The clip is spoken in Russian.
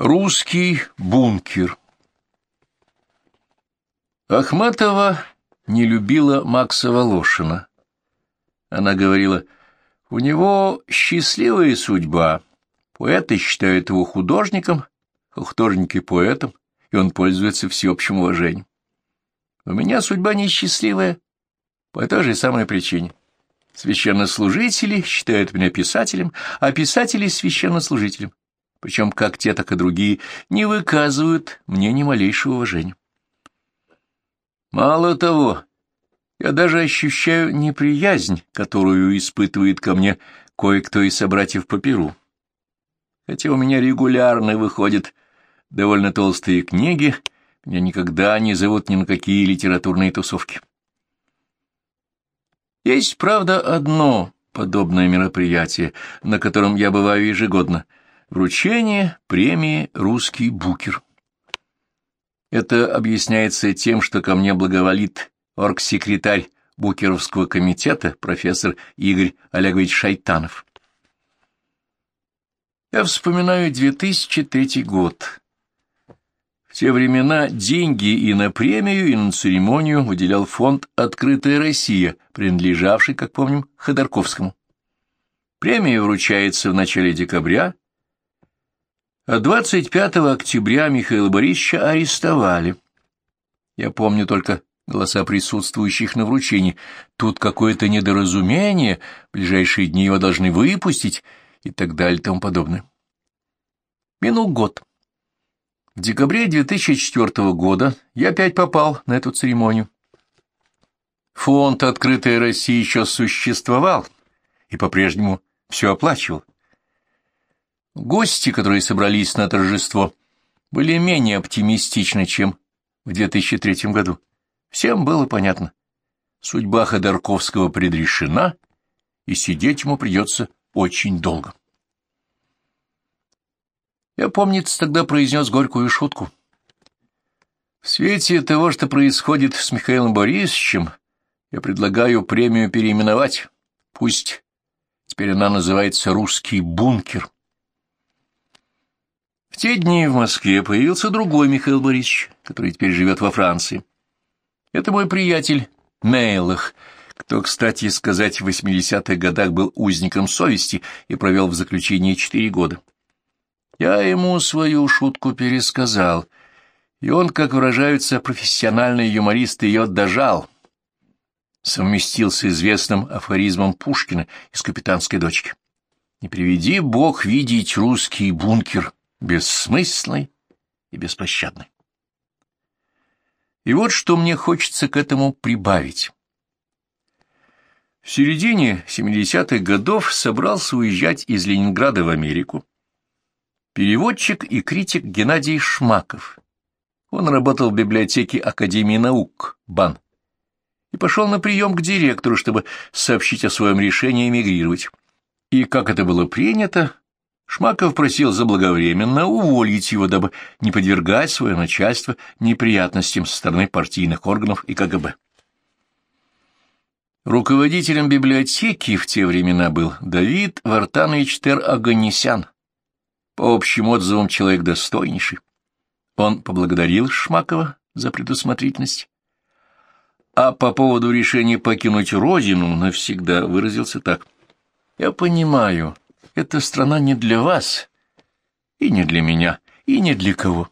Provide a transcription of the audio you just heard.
Русский бункер Ахматова не любила Макса Волошина. Она говорила, у него счастливая судьба. Поэты считают его художником, а художники — поэтом, и он пользуется всеобщим уважением. У меня судьба несчастливая по той же самой причине. Священнослужители считают меня писателем, а писатели — священнослужителем причем как те, так и другие, не выказывают мне ни малейшего уважения. Мало того, я даже ощущаю неприязнь, которую испытывает ко мне кое-кто из собратьев по Перу. Хотя у меня регулярно выходят довольно толстые книги, меня никогда не зовут ни на какие литературные тусовки. Есть, правда, одно подобное мероприятие, на котором я бываю ежегодно — Вручение премии «Русский букер». Это объясняется тем, что ко мне благоволит оргсекретарь Букеровского комитета профессор Игорь Олегович Шайтанов. Я вспоминаю 2003 год. В те времена деньги и на премию, и на церемонию выделял фонд «Открытая Россия», принадлежавший, как помним, Ходорковскому. Премия вручается в начале декабря а 25 октября Михаила Борисовича арестовали. Я помню только голоса присутствующих на вручении. Тут какое-то недоразумение, в ближайшие дни его должны выпустить и так далее и тому подобное. Минул год. В декабре 2004 года я опять попал на эту церемонию. Фонд «Открытая Россия» еще существовал и по-прежнему все оплачивал. Гости, которые собрались на торжество, были менее оптимистичны, чем в 2003 году. Всем было понятно. Судьба Ходорковского предрешена, и сидеть ему придется очень долго. Я, помнится, тогда произнес горькую шутку. В свете того, что происходит с Михаилом Борисовичем, я предлагаю премию переименовать. Пусть теперь она называется «Русский бункер». В те дни в Москве появился другой Михаил Борисович, который теперь живет во Франции. Это мой приятель Мейлах, кто, кстати сказать, в 80-х годах был узником совести и провел в заключении четыре года. Я ему свою шутку пересказал, и он, как выражаются профессиональные юмористы, ее дожал, совместил с известным афоризмом Пушкина из «Капитанской дочки». «Не приведи Бог видеть русский бункер», бессмысленной и беспощадной. И вот что мне хочется к этому прибавить. В середине 70-х годов собрался уезжать из Ленинграда в Америку переводчик и критик Геннадий Шмаков. Он работал в библиотеке Академии наук, БАН, и пошел на прием к директору, чтобы сообщить о своем решении эмигрировать. И, как это было принято, Шмаков просил заблаговременно уволить его, дабы не подвергать свое начальство неприятностям со стороны партийных органов и КГБ. Руководителем библиотеки в те времена был Давид Вартанович Тер-Аганесян, по общим отзывам человек достойнейший. Он поблагодарил Шмакова за предусмотрительность, а по поводу решения покинуть родину навсегда выразился так. «Я понимаю, эта страна не для вас, и не для меня, и не для кого.